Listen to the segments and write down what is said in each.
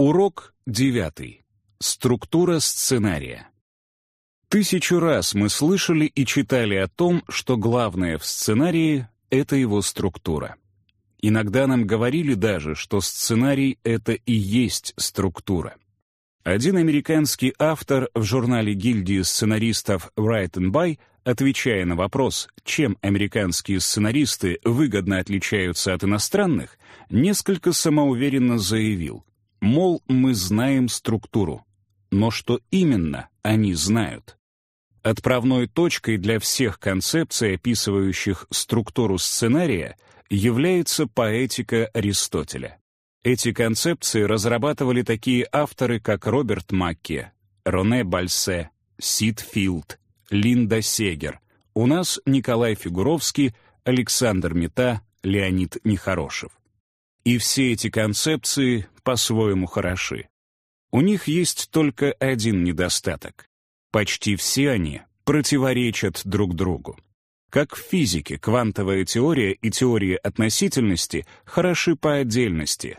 Урок девятый. Структура сценария. Тысячу раз мы слышали и читали о том, что главное в сценарии — это его структура. Иногда нам говорили даже, что сценарий — это и есть структура. Один американский автор в журнале гильдии сценаристов Write and Buy, отвечая на вопрос, чем американские сценаристы выгодно отличаются от иностранных, несколько самоуверенно заявил, мол, мы знаем структуру. Но что именно они знают? Отправной точкой для всех концепций, описывающих структуру сценария, является поэтика Аристотеля. Эти концепции разрабатывали такие авторы, как Роберт Макки, Роне Бальсе, Сид Филд, Линда Сегер. У нас Николай Фигуровский, Александр Мета, Леонид Нехорошев. И все эти концепции по-своему хороши. У них есть только один недостаток. Почти все они противоречат друг другу. Как в физике, квантовая теория и теория относительности хороши по отдельности,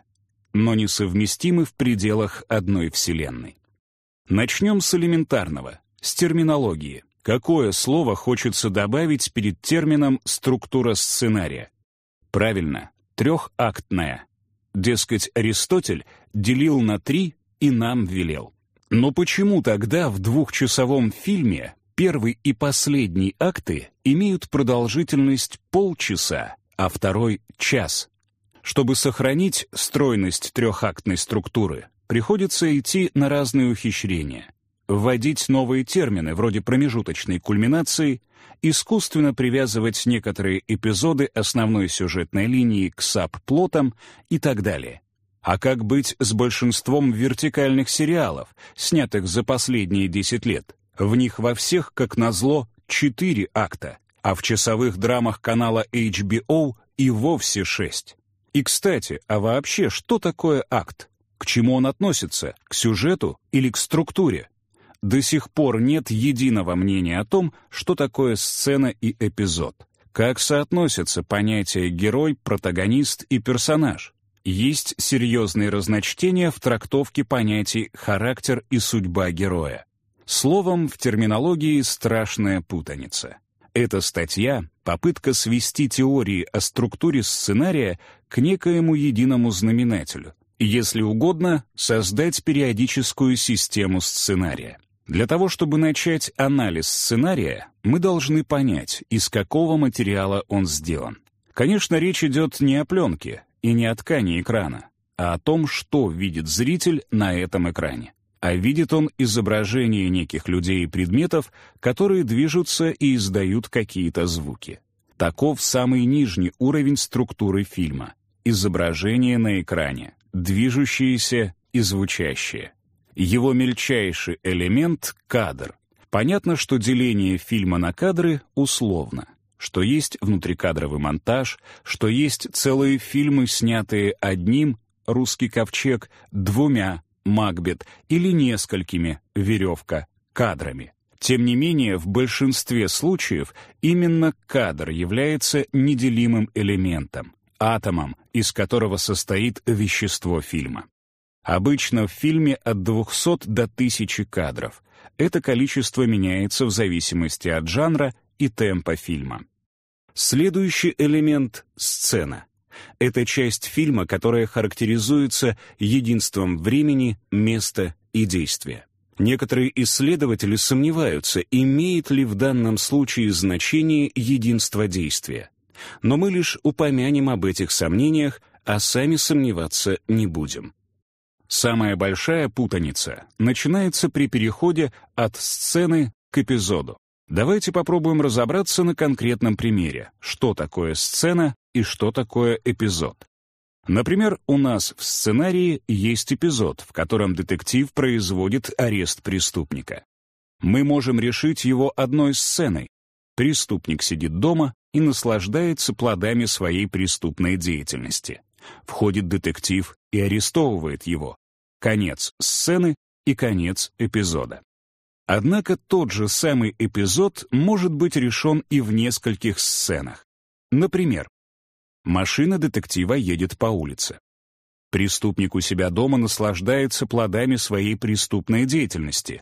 но несовместимы в пределах одной Вселенной. Начнем с элементарного, с терминологии. Какое слово хочется добавить перед термином «структура сценария»? Правильно, трехактная. Дескать, Аристотель делил на три и нам велел. Но почему тогда в двухчасовом фильме первый и последний акты имеют продолжительность полчаса, а второй — час? Чтобы сохранить стройность трехактной структуры, приходится идти на разные ухищрения. Вводить новые термины, вроде промежуточной кульминации, искусственно привязывать некоторые эпизоды основной сюжетной линии к саб-плотам и так далее. А как быть с большинством вертикальных сериалов, снятых за последние 10 лет? В них во всех, как назло, четыре акта, а в часовых драмах канала HBO и вовсе шесть. И, кстати, а вообще, что такое акт? К чему он относится? К сюжету или к структуре? До сих пор нет единого мнения о том, что такое сцена и эпизод. Как соотносятся понятия герой, протагонист и персонаж? Есть серьезные разночтения в трактовке понятий «характер» и «судьба героя». Словом, в терминологии страшная путаница. Эта статья — попытка свести теории о структуре сценария к некоему единому знаменателю, если угодно, создать периодическую систему сценария. Для того, чтобы начать анализ сценария, мы должны понять, из какого материала он сделан. Конечно, речь идет не о пленке, и не о ткани экрана, а о том, что видит зритель на этом экране. А видит он изображение неких людей и предметов, которые движутся и издают какие-то звуки. Таков самый нижний уровень структуры фильма. Изображение на экране, движущееся и звучащее. Его мельчайший элемент — кадр. Понятно, что деление фильма на кадры условно что есть внутрикадровый монтаж, что есть целые фильмы, снятые одним «Русский ковчег», двумя «Макбет» или несколькими «Веревка» кадрами. Тем не менее, в большинстве случаев именно кадр является неделимым элементом, атомом, из которого состоит вещество фильма. Обычно в фильме от 200 до 1000 кадров. Это количество меняется в зависимости от жанра и темпа фильма. Следующий элемент — сцена. Это часть фильма, которая характеризуется единством времени, места и действия. Некоторые исследователи сомневаются, имеет ли в данном случае значение единство действия. Но мы лишь упомянем об этих сомнениях, а сами сомневаться не будем. Самая большая путаница начинается при переходе от сцены к эпизоду. Давайте попробуем разобраться на конкретном примере, что такое сцена и что такое эпизод. Например, у нас в сценарии есть эпизод, в котором детектив производит арест преступника. Мы можем решить его одной сценой. Преступник сидит дома и наслаждается плодами своей преступной деятельности. Входит детектив и арестовывает его. Конец сцены и конец эпизода. Однако тот же самый эпизод может быть решен и в нескольких сценах. Например, машина детектива едет по улице. Преступник у себя дома наслаждается плодами своей преступной деятельности.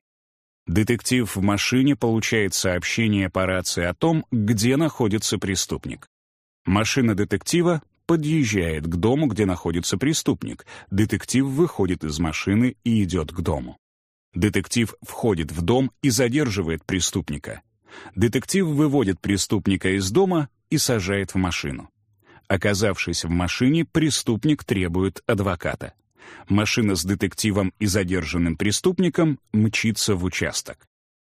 Детектив в машине получает сообщение по рации о том, где находится преступник. Машина детектива подъезжает к дому, где находится преступник. Детектив выходит из машины и идет к дому. Детектив входит в дом и задерживает преступника. Детектив выводит преступника из дома и сажает в машину. Оказавшись в машине, преступник требует адвоката. Машина с детективом и задержанным преступником мчится в участок.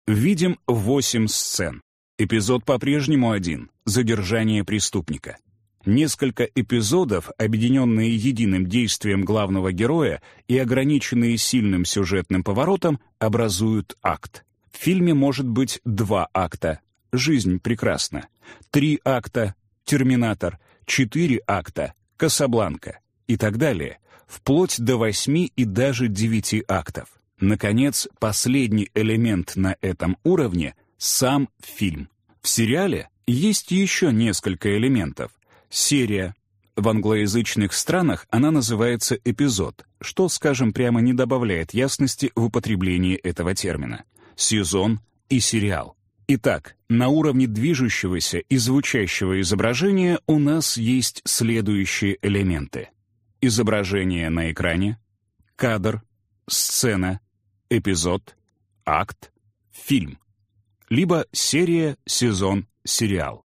Видим восемь сцен. Эпизод по-прежнему один — задержание преступника. Несколько эпизодов, объединенные единым действием главного героя и ограниченные сильным сюжетным поворотом, образуют акт. В фильме может быть два акта «Жизнь прекрасна», три акта «Терминатор», четыре акта «Касабланка» и так далее, вплоть до восьми и даже девяти актов. Наконец, последний элемент на этом уровне — сам фильм. В сериале есть еще несколько элементов. Серия. В англоязычных странах она называется эпизод, что, скажем прямо, не добавляет ясности в употреблении этого термина. Сезон и сериал. Итак, на уровне движущегося и звучащего изображения у нас есть следующие элементы. Изображение на экране, кадр, сцена, эпизод, акт, фильм. Либо серия, сезон, сериал.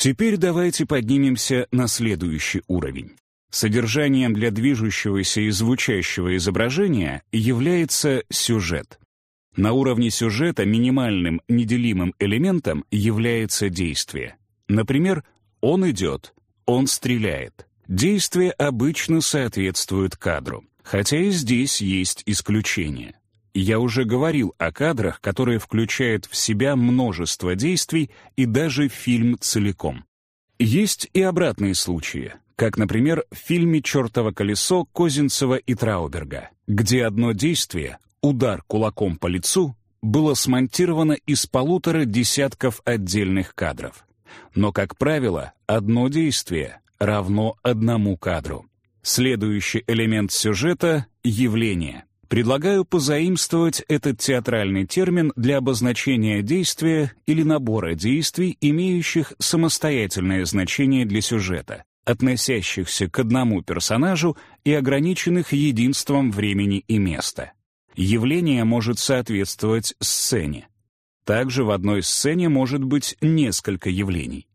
Теперь давайте поднимемся на следующий уровень. Содержанием для движущегося и звучащего изображения является сюжет. На уровне сюжета минимальным неделимым элементом является действие. Например, он идет, он стреляет. Действие обычно соответствует кадру, хотя и здесь есть исключения. Я уже говорил о кадрах, которые включают в себя множество действий и даже фильм целиком. Есть и обратные случаи, как, например, в фильме «Чертово колесо» Козинцева и Трауберга, где одно действие удар кулаком по лицу было смонтировано из полутора десятков отдельных кадров. Но, как правило, одно действие равно одному кадру. Следующий элемент сюжета — явление. Предлагаю позаимствовать этот театральный термин для обозначения действия или набора действий, имеющих самостоятельное значение для сюжета, относящихся к одному персонажу и ограниченных единством времени и места. Явление может соответствовать сцене. Также в одной сцене может быть несколько явлений.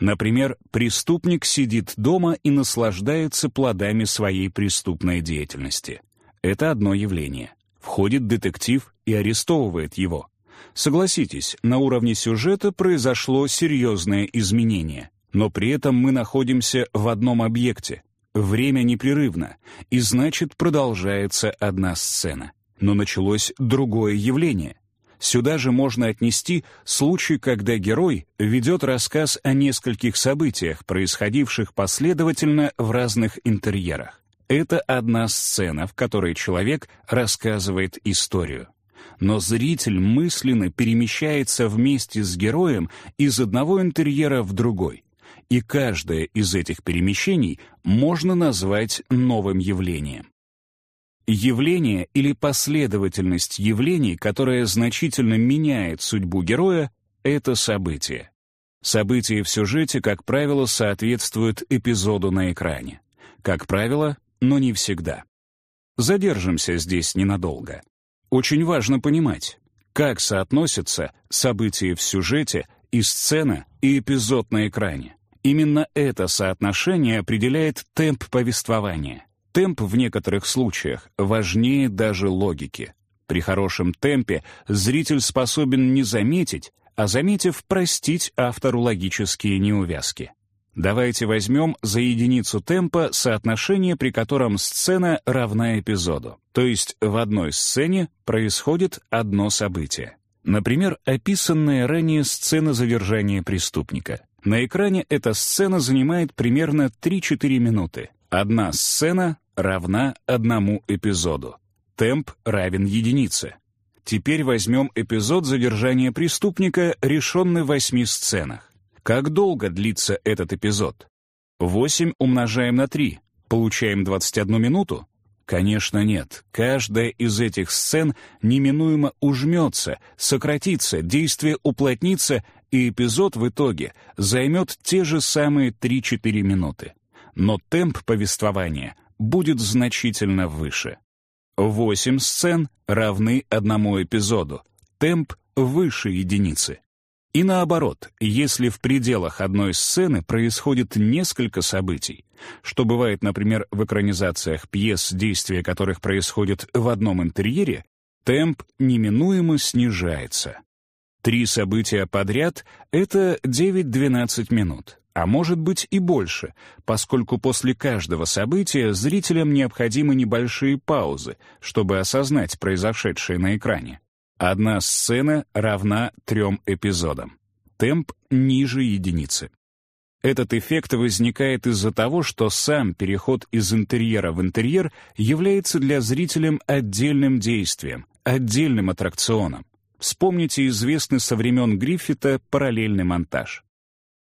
Например, преступник сидит дома и наслаждается плодами своей преступной деятельности. Это одно явление. Входит детектив и арестовывает его. Согласитесь, на уровне сюжета произошло серьезное изменение, но при этом мы находимся в одном объекте. Время непрерывно, и значит продолжается одна сцена но началось другое явление. Сюда же можно отнести случай, когда герой ведет рассказ о нескольких событиях, происходивших последовательно в разных интерьерах. Это одна сцена, в которой человек рассказывает историю. Но зритель мысленно перемещается вместе с героем из одного интерьера в другой. И каждое из этих перемещений можно назвать новым явлением. Явление или последовательность явлений, которая значительно меняет судьбу героя, это событие. События в сюжете, как правило, соответствуют эпизоду на экране. Как правило, но не всегда. Задержимся здесь ненадолго. Очень важно понимать, как соотносятся события в сюжете и сцена, и эпизод на экране. Именно это соотношение определяет темп повествования. Темп в некоторых случаях важнее даже логики. При хорошем темпе зритель способен не заметить, а заметив, простить автору логические неувязки. Давайте возьмем за единицу темпа соотношение, при котором сцена равна эпизоду. То есть в одной сцене происходит одно событие. Например, описанная ранее сцена задержания преступника. На экране эта сцена занимает примерно 3-4 минуты. Одна сцена равна одному эпизоду. Темп равен единице. Теперь возьмем эпизод задержания преступника, решенный в восьми сценах. Как долго длится этот эпизод? 8 умножаем на 3. Получаем 21 минуту? Конечно, нет. Каждая из этих сцен неминуемо ужмется, сократится, действие уплотнится, и эпизод в итоге займет те же самые 3-4 минуты. Но темп повествования будет значительно выше. Восемь сцен равны одному эпизоду. Темп выше единицы. И наоборот, если в пределах одной сцены происходит несколько событий, что бывает, например, в экранизациях пьес, действия которых происходит в одном интерьере, темп неминуемо снижается. Три события подряд — это 9-12 минут, а может быть и больше, поскольку после каждого события зрителям необходимы небольшие паузы, чтобы осознать произошедшее на экране. Одна сцена равна трем эпизодам. Темп ниже единицы. Этот эффект возникает из-за того, что сам переход из интерьера в интерьер является для зрителя отдельным действием, отдельным аттракционом. Вспомните известный со времен Гриффита параллельный монтаж.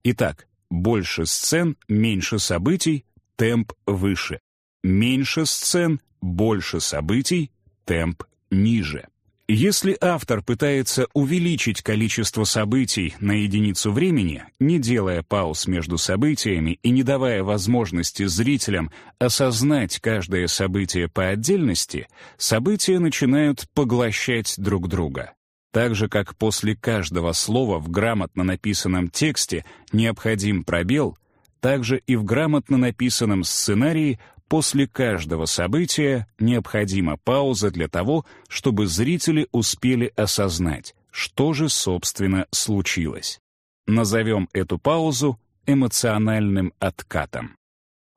Итак, больше сцен, меньше событий, темп выше. Меньше сцен, больше событий, темп ниже. Если автор пытается увеличить количество событий на единицу времени, не делая пауз между событиями и не давая возможности зрителям осознать каждое событие по отдельности, события начинают поглощать друг друга. Так же, как после каждого слова в грамотно написанном тексте необходим пробел, так же и в грамотно написанном сценарии После каждого события необходима пауза для того, чтобы зрители успели осознать, что же, собственно, случилось. Назовем эту паузу эмоциональным откатом.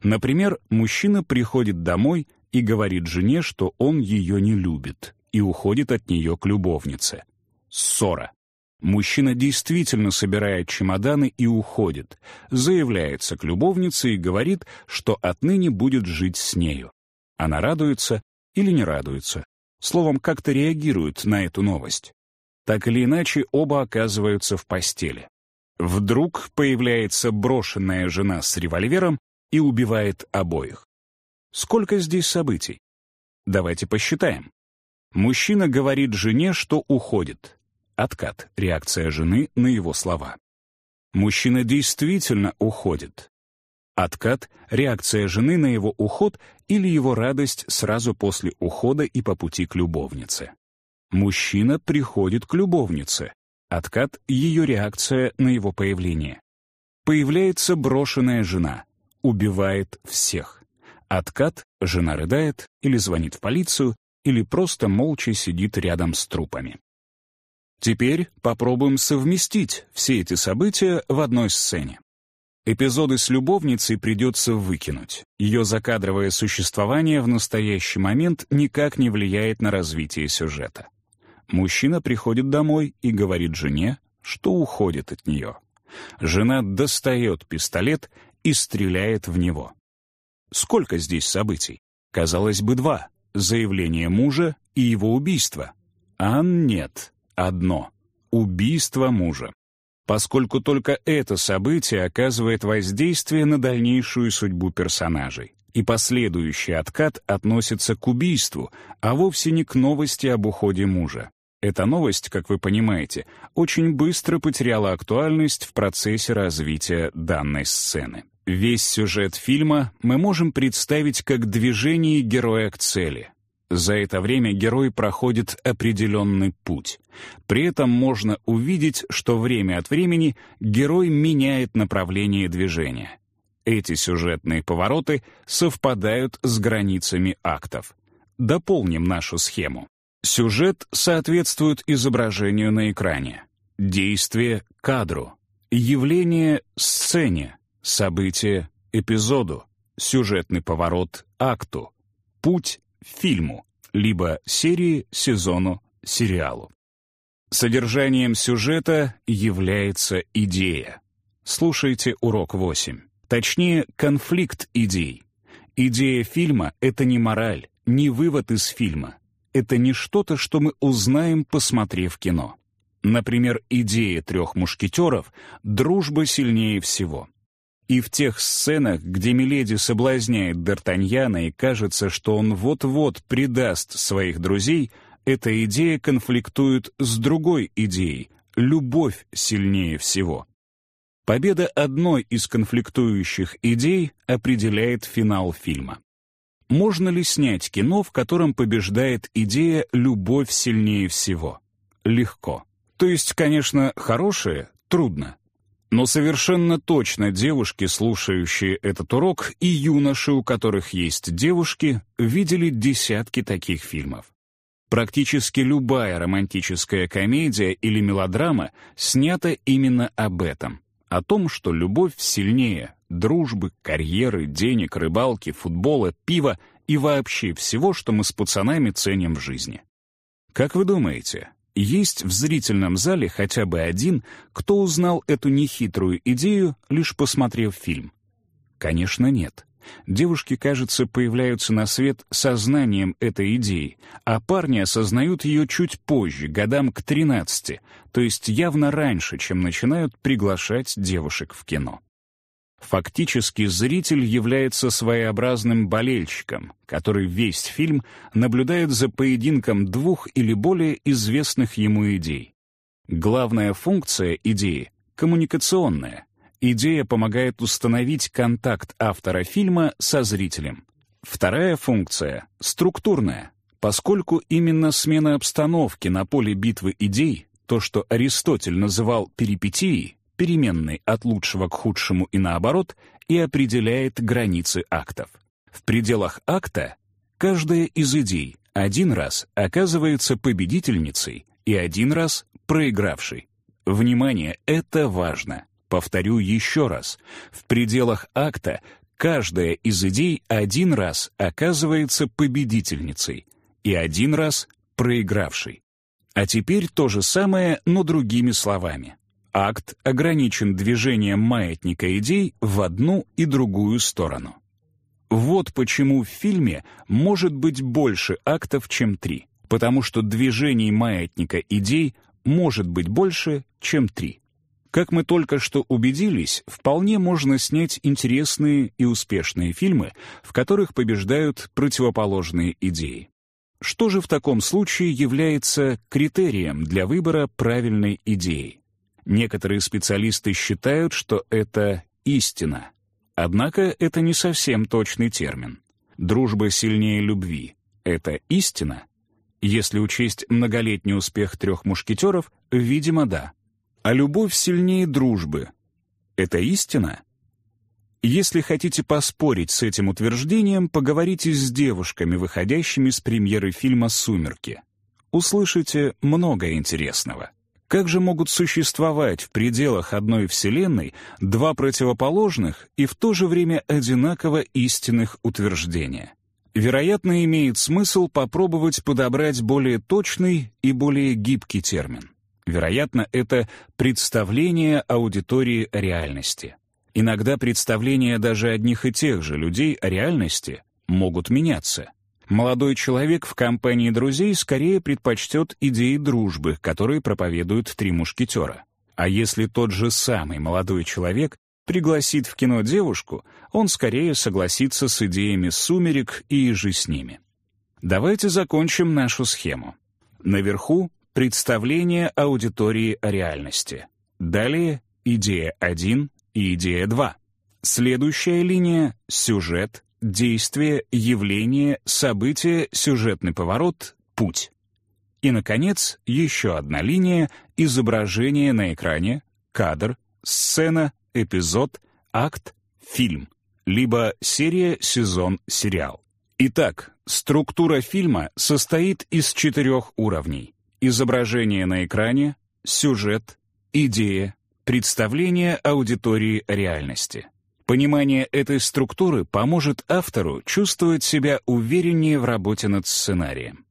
Например, мужчина приходит домой и говорит жене, что он ее не любит, и уходит от нее к любовнице. Ссора. Мужчина действительно собирает чемоданы и уходит, заявляется к любовнице и говорит, что отныне будет жить с нею. Она радуется или не радуется. Словом, как-то реагирует на эту новость. Так или иначе, оба оказываются в постели. Вдруг появляется брошенная жена с револьвером и убивает обоих. Сколько здесь событий? Давайте посчитаем. Мужчина говорит жене, что уходит. Откат — реакция жены на его слова. Мужчина действительно уходит. Откат — реакция жены на его уход или его радость сразу после ухода и по пути к любовнице. Мужчина приходит к любовнице. Откат — ее реакция на его появление. Появляется брошенная жена. Убивает всех. Откат — жена рыдает или звонит в полицию, или просто молча сидит рядом с трупами. Теперь попробуем совместить все эти события в одной сцене. Эпизоды с любовницей придется выкинуть. Ее закадровое существование в настоящий момент никак не влияет на развитие сюжета. Мужчина приходит домой и говорит жене, что уходит от нее. Жена достает пистолет и стреляет в него. Сколько здесь событий? Казалось бы, два. Заявление мужа и его убийство. А нет одно — убийство мужа. Поскольку только это событие оказывает воздействие на дальнейшую судьбу персонажей. И последующий откат относится к убийству, а вовсе не к новости об уходе мужа. Эта новость, как вы понимаете, очень быстро потеряла актуальность в процессе развития данной сцены. Весь сюжет фильма мы можем представить как движение героя к цели, за это время герой проходит определенный путь. При этом можно увидеть, что время от времени герой меняет направление движения. Эти сюжетные повороты совпадают с границами актов. Дополним нашу схему. Сюжет соответствует изображению на экране. Действие — кадру. Явление — сцене. Событие — эпизоду. Сюжетный поворот — акту. Путь фильму, либо серии, сезону, сериалу. Содержанием сюжета является идея. Слушайте урок 8. Точнее, конфликт идей. Идея фильма — это не мораль, не вывод из фильма. Это не что-то, что мы узнаем, посмотрев кино. Например, идея трех мушкетеров — дружба сильнее всего. И в тех сценах, где Миледи соблазняет Д'Артаньяна и кажется, что он вот-вот предаст своих друзей, эта идея конфликтует с другой идеей — любовь сильнее всего. Победа одной из конфликтующих идей определяет финал фильма. Можно ли снять кино, в котором побеждает идея «любовь сильнее всего»? Легко. То есть, конечно, хорошее — трудно. Но совершенно точно девушки, слушающие этот урок, и юноши, у которых есть девушки, видели десятки таких фильмов. Практически любая романтическая комедия или мелодрама снята именно об этом. О том, что любовь сильнее дружбы, карьеры, денег, рыбалки, футбола, пива и вообще всего, что мы с пацанами ценим в жизни. Как вы думаете, есть в зрительном зале хотя бы один, кто узнал эту нехитрую идею, лишь посмотрев фильм? Конечно, нет. Девушки, кажется, появляются на свет сознанием этой идеи, а парни осознают ее чуть позже, годам к 13, то есть явно раньше, чем начинают приглашать девушек в кино. Фактически зритель является своеобразным болельщиком, который весь фильм наблюдает за поединком двух или более известных ему идей. Главная функция идеи — коммуникационная. Идея помогает установить контакт автора фильма со зрителем. Вторая функция — структурная, поскольку именно смена обстановки на поле битвы идей, то, что Аристотель называл перипетией, переменной от лучшего к худшему и наоборот, и определяет границы актов. В пределах акта каждая из идей один раз оказывается победительницей и один раз проигравшей. Внимание, это важно. Повторю еще раз. В пределах акта каждая из идей один раз оказывается победительницей и один раз проигравшей. А теперь то же самое, но другими словами. Акт ограничен движением маятника идей в одну и другую сторону. Вот почему в фильме может быть больше актов, чем три, потому что движений маятника идей может быть больше, чем три. Как мы только что убедились, вполне можно снять интересные и успешные фильмы, в которых побеждают противоположные идеи. Что же в таком случае является критерием для выбора правильной идеи? Некоторые специалисты считают, что это истина. Однако это не совсем точный термин. Дружба сильнее любви — это истина? Если учесть многолетний успех трех мушкетеров, видимо, да. А любовь сильнее дружбы — это истина? Если хотите поспорить с этим утверждением, поговорите с девушками, выходящими с премьеры фильма «Сумерки». Услышите много интересного. Как же могут существовать в пределах одной Вселенной два противоположных и в то же время одинаково истинных утверждения? Вероятно, имеет смысл попробовать подобрать более точный и более гибкий термин. Вероятно, это представление аудитории реальности. Иногда представления даже одних и тех же людей о реальности могут меняться — Молодой человек в компании друзей скорее предпочтет идеи дружбы, которые проповедуют три мушкетера. А если тот же самый молодой человек пригласит в кино девушку, он скорее согласится с идеями «Сумерек» и «Ежи с ними». Давайте закончим нашу схему. Наверху — представление аудитории о реальности. Далее — идея 1 и идея 2. Следующая линия — сюжет, действие, явление, событие, сюжетный поворот, путь. И, наконец, еще одна линия — изображение на экране, кадр, сцена, эпизод, акт, фильм, либо серия, сезон, сериал. Итак, структура фильма состоит из четырех уровней. Изображение на экране, сюжет, идея, представление аудитории реальности. Понимание этой структуры поможет автору чувствовать себя увереннее в работе над сценарием.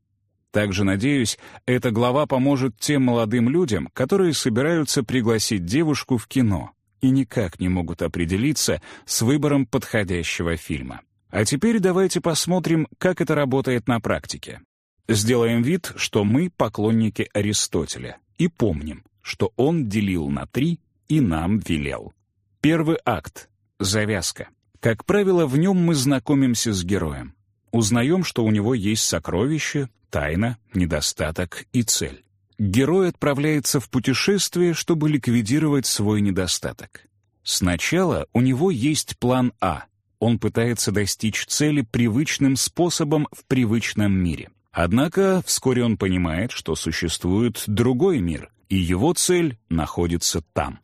Также, надеюсь, эта глава поможет тем молодым людям, которые собираются пригласить девушку в кино и никак не могут определиться с выбором подходящего фильма. А теперь давайте посмотрим, как это работает на практике. Сделаем вид, что мы поклонники Аристотеля, и помним, что он делил на три и нам велел. Первый акт завязка. Как правило, в нем мы знакомимся с героем. Узнаем, что у него есть сокровище, тайна, недостаток и цель. Герой отправляется в путешествие, чтобы ликвидировать свой недостаток. Сначала у него есть план А. Он пытается достичь цели привычным способом в привычном мире. Однако вскоре он понимает, что существует другой мир, и его цель находится там.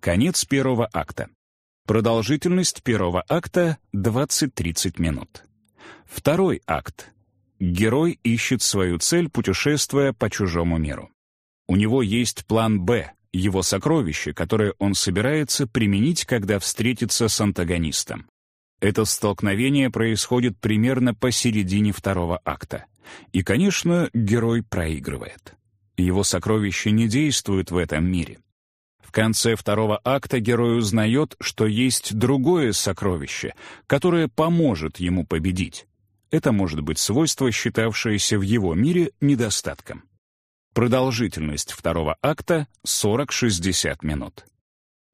Конец первого акта. Продолжительность первого акта — 20-30 минут. Второй акт. Герой ищет свою цель, путешествуя по чужому миру. У него есть план «Б», его сокровище, которое он собирается применить, когда встретится с антагонистом. Это столкновение происходит примерно посередине второго акта. И, конечно, герой проигрывает. Его сокровище не действует в этом мире. В конце второго акта герой узнает, что есть другое сокровище, которое поможет ему победить. Это может быть свойство, считавшееся в его мире недостатком. Продолжительность второго акта — 40-60 минут.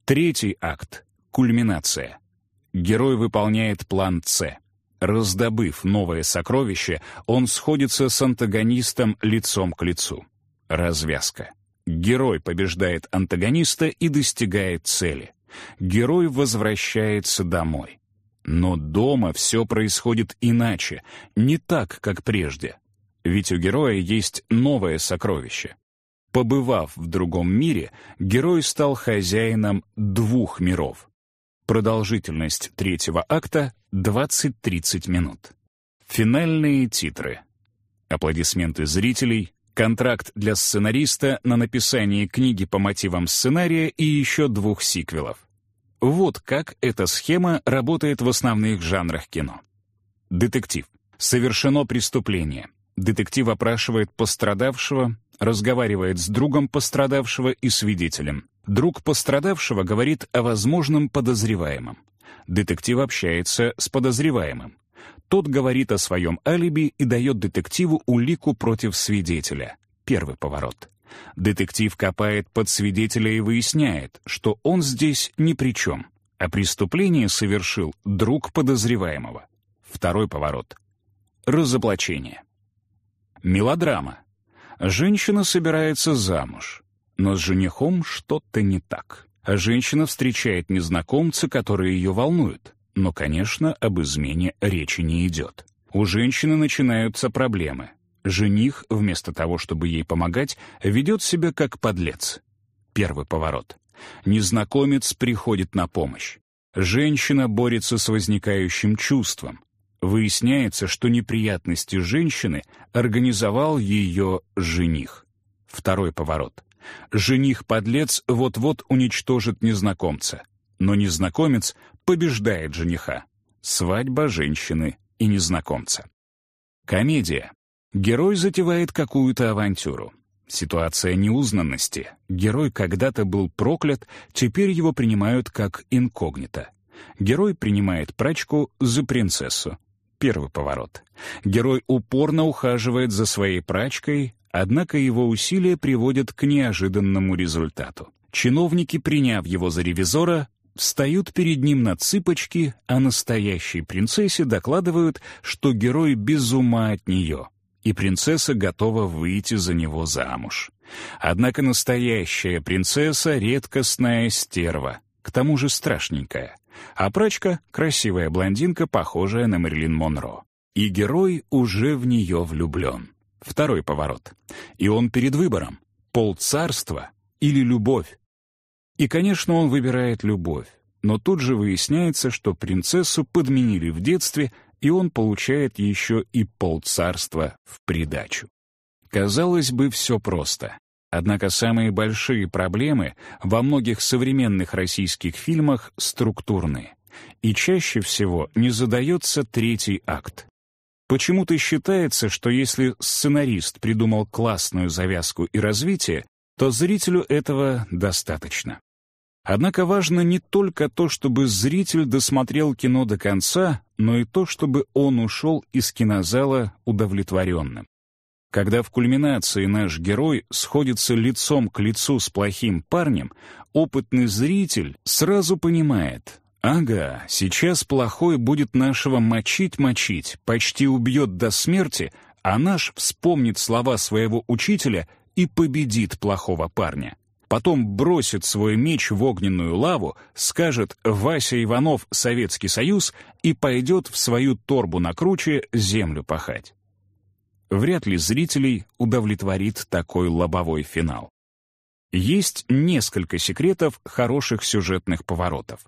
Третий акт — кульминация. Герой выполняет план «С». Раздобыв новое сокровище, он сходится с антагонистом лицом к лицу. Развязка. Герой побеждает антагониста и достигает цели. Герой возвращается домой. Но дома все происходит иначе, не так, как прежде. Ведь у героя есть новое сокровище. Побывав в другом мире, герой стал хозяином двух миров. Продолжительность третьего акта — 20-30 минут. Финальные титры. Аплодисменты зрителей, контракт для сценариста на написание книги по мотивам сценария и еще двух сиквелов. Вот как эта схема работает в основных жанрах кино. Детектив. Совершено преступление. Детектив опрашивает пострадавшего, разговаривает с другом пострадавшего и свидетелем. Друг пострадавшего говорит о возможном подозреваемом. Детектив общается с подозреваемым. Тот говорит о своем алиби и дает детективу улику против свидетеля. Первый поворот. Детектив копает под свидетеля и выясняет, что он здесь ни при чем, а преступление совершил друг подозреваемого. Второй поворот. Разоблачение. Мелодрама. Женщина собирается замуж, но с женихом что-то не так. А женщина встречает незнакомца, который ее волнует. Но, конечно, об измене речи не идет. У женщины начинаются проблемы. Жених, вместо того, чтобы ей помогать, ведет себя как подлец. Первый поворот. Незнакомец приходит на помощь. Женщина борется с возникающим чувством. Выясняется, что неприятности женщины организовал ее жених. Второй поворот. Жених-подлец вот-вот уничтожит незнакомца. Но незнакомец побеждает жениха. Свадьба женщины и незнакомца. Комедия. Герой затевает какую-то авантюру. Ситуация неузнанности. Герой когда-то был проклят, теперь его принимают как инкогнито. Герой принимает прачку за принцессу. Первый поворот. Герой упорно ухаживает за своей прачкой, однако его усилия приводят к неожиданному результату. Чиновники, приняв его за ревизора, встают перед ним на цыпочки, а настоящей принцессе докладывают, что герой без ума от нее — и принцесса готова выйти за него замуж. Однако настоящая принцесса — редкостная стерва, к тому же страшненькая, а прачка — красивая блондинка, похожая на Мерлин Монро. И герой уже в нее влюблен. Второй поворот. И он перед выбором — полцарства или любовь. И, конечно, он выбирает любовь, но тут же выясняется, что принцессу подменили в детстве — и он получает еще и полцарства в придачу. Казалось бы, все просто. Однако самые большие проблемы во многих современных российских фильмах структурные. И чаще всего не задается третий акт. Почему-то считается, что если сценарист придумал классную завязку и развитие, то зрителю этого достаточно. Однако важно не только то, чтобы зритель досмотрел кино до конца, но и то, чтобы он ушел из кинозала удовлетворенным. Когда в кульминации наш герой сходится лицом к лицу с плохим парнем, опытный зритель сразу понимает, Ага, сейчас плохой будет нашего мочить-мочить, почти убьет до смерти, а наш вспомнит слова своего учителя и победит плохого парня. Потом бросит свой меч в огненную лаву, скажет «Вася Иванов, Советский Союз» и пойдет в свою торбу на круче землю пахать. Вряд ли зрителей удовлетворит такой лобовой финал. Есть несколько секретов хороших сюжетных поворотов.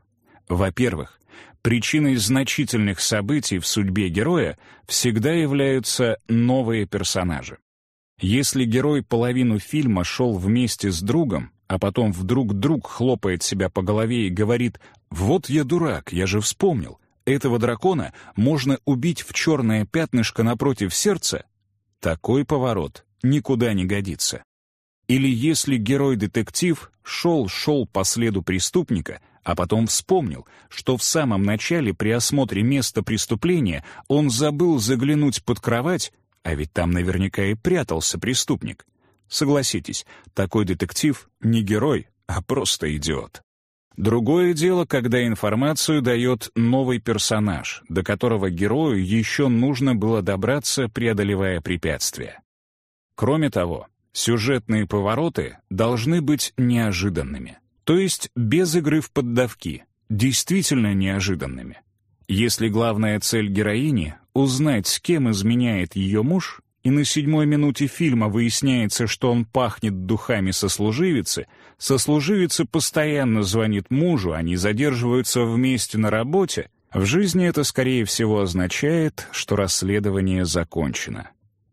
Во-первых, причиной значительных событий в судьбе героя всегда являются новые персонажи. Если герой половину фильма шел вместе с другом, а потом вдруг друг хлопает себя по голове и говорит «Вот я дурак, я же вспомнил, этого дракона можно убить в черное пятнышко напротив сердца», такой поворот никуда не годится. Или если герой-детектив шел-шел по следу преступника, а потом вспомнил, что в самом начале при осмотре места преступления он забыл заглянуть под кровать, а ведь там наверняка и прятался преступник. Согласитесь, такой детектив не герой, а просто идиот. Другое дело, когда информацию дает новый персонаж, до которого герою еще нужно было добраться, преодолевая препятствия. Кроме того, сюжетные повороты должны быть неожиданными. То есть без игры в поддавки, действительно неожиданными. Если главная цель героини — узнать, с кем изменяет ее муж, и на седьмой минуте фильма выясняется, что он пахнет духами сослуживицы, сослуживица постоянно звонит мужу, они задерживаются вместе на работе, в жизни это, скорее всего, означает, что расследование закончено.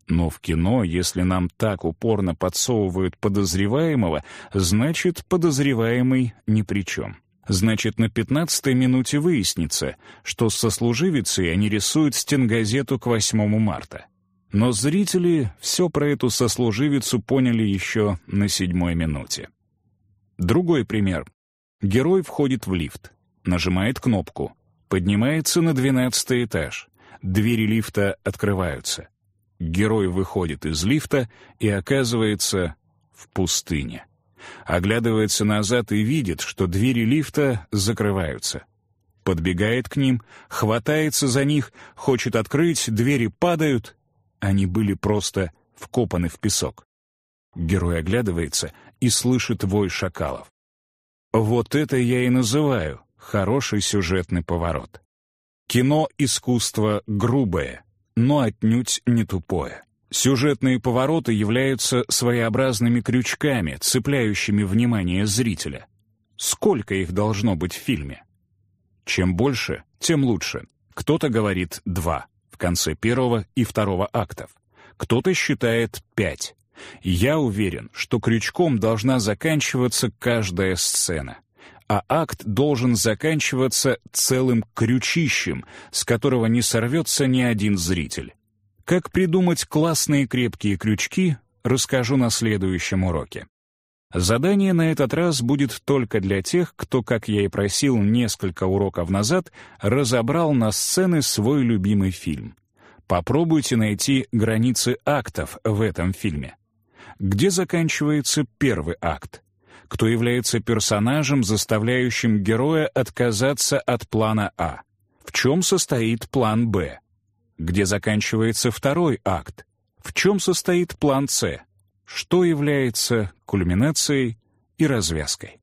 Но в кино, если нам так упорно подсовывают подозреваемого, значит, подозреваемый ни при чем. Значит, на пятнадцатой минуте выяснится, что с сослуживицей они рисуют стенгазету к 8 марта. Но зрители все про эту сослуживицу поняли еще на седьмой минуте. Другой пример. Герой входит в лифт, нажимает кнопку, поднимается на двенадцатый этаж. Двери лифта открываются. Герой выходит из лифта и оказывается в пустыне. Оглядывается назад и видит, что двери лифта закрываются. Подбегает к ним, хватается за них, хочет открыть, двери падают. Они были просто вкопаны в песок. Герой оглядывается и слышит вой шакалов. Вот это я и называю хороший сюжетный поворот. Кино — искусство грубое, но отнюдь не тупое. Сюжетные повороты являются своеобразными крючками, цепляющими внимание зрителя. Сколько их должно быть в фильме? Чем больше, тем лучше. Кто-то говорит «два» в конце первого и второго актов. Кто-то считает «пять». Я уверен, что крючком должна заканчиваться каждая сцена а акт должен заканчиваться целым крючищем, с которого не сорвется ни один зритель. Как придумать классные крепкие крючки, расскажу на следующем уроке. Задание на этот раз будет только для тех, кто, как я и просил несколько уроков назад, разобрал на сцены свой любимый фильм. Попробуйте найти границы актов в этом фильме. Где заканчивается первый акт? кто является персонажем, заставляющим героя отказаться от плана А. В чем состоит план Б? Где заканчивается второй акт? В чем состоит план С? Что является кульминацией и развязкой?